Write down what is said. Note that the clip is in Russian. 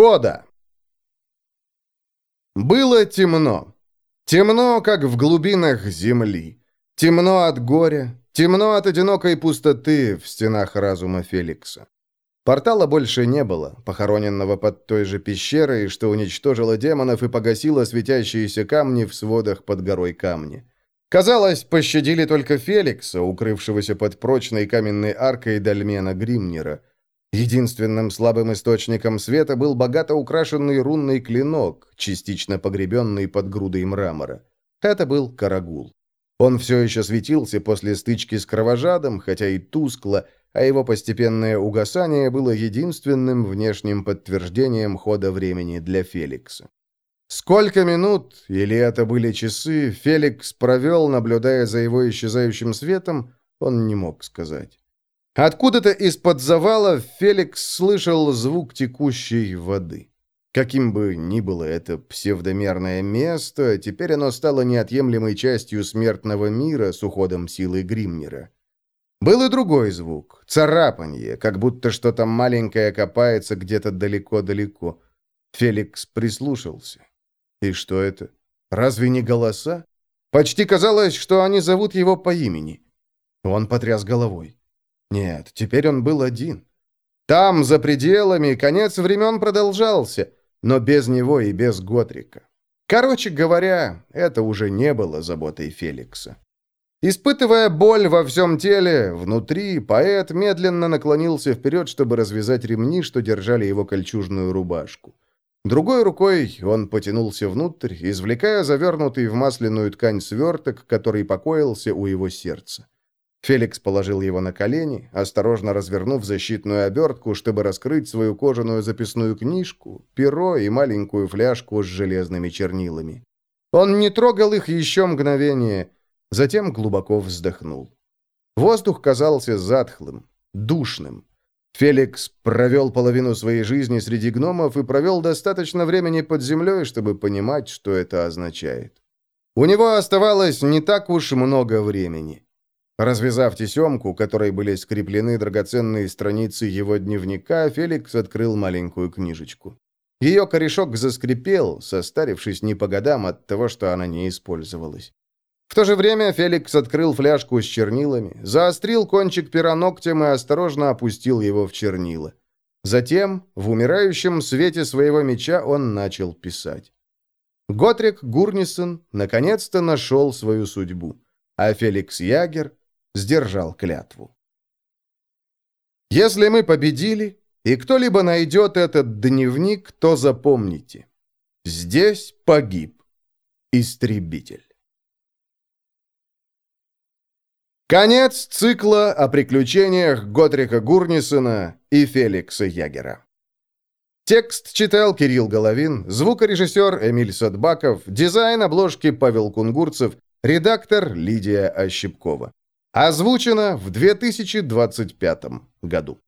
Кода. Было темно. Темно, как в глубинах земли. Темно от горя, темно от одинокой пустоты в стенах разума Феликса. Портала больше не было, похороненного под той же пещерой, что уничтожило демонов и погасило светящиеся камни в сводах под горой камни. Казалось, пощадили только Феликса, укрывшегося под прочной каменной аркой Дальмена Гримнера. Единственным слабым источником света был богато украшенный рунный клинок, частично погребенный под грудой мрамора. Это был Карагул. Он все еще светился после стычки с кровожадом, хотя и тускло, а его постепенное угасание было единственным внешним подтверждением хода времени для Феликса. Сколько минут, или это были часы, Феликс провел, наблюдая за его исчезающим светом, он не мог сказать. Откуда-то из-под завала Феликс слышал звук текущей воды. Каким бы ни было это псевдомерное место, теперь оно стало неотъемлемой частью смертного мира с уходом силы Гримнера. Был и другой звук — царапанье, как будто что-то маленькое копается где-то далеко-далеко. Феликс прислушался. И что это? Разве не голоса? Почти казалось, что они зовут его по имени. Он потряс головой. Нет, теперь он был один. Там, за пределами, конец времен продолжался, но без него и без Готрика. Короче говоря, это уже не было заботой Феликса. Испытывая боль во всем теле, внутри, поэт медленно наклонился вперед, чтобы развязать ремни, что держали его кольчужную рубашку. Другой рукой он потянулся внутрь, извлекая завернутый в масляную ткань сверток, который покоился у его сердца. Феликс положил его на колени, осторожно развернув защитную обертку, чтобы раскрыть свою кожаную записную книжку, перо и маленькую фляжку с железными чернилами. Он не трогал их еще мгновение, затем глубоко вздохнул. Воздух казался затхлым, душным. Феликс провел половину своей жизни среди гномов и провел достаточно времени под землей, чтобы понимать, что это означает. У него оставалось не так уж много времени. Развязав тесемку, которой были скреплены драгоценные страницы его дневника, Феликс открыл маленькую книжечку. Ее корешок заскрипел, состарившись не по годам от того, что она не использовалась. В то же время Феликс открыл фляжку с чернилами, заострил кончик пера ногтем и осторожно опустил его в чернила. Затем, в умирающем свете своего меча, он начал писать. Готрик Гурнисон наконец-то нашел свою судьбу, а Феликс Ягер сдержал клятву. Если мы победили, и кто-либо найдет этот дневник, то запомните. Здесь погиб истребитель. Конец цикла о приключениях Готрика Гурнисона и Феликса Ягера. Текст читал Кирилл Головин, звукорежиссер Эмиль Садбаков, дизайн обложки Павел Кунгурцев, редактор Лидия Ощепкова. Озвучено в 2025 году.